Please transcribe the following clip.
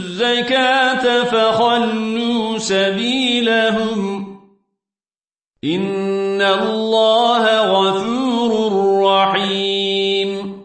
الزكاة فخلوا سبيلهم. إن الله غفور رحيم.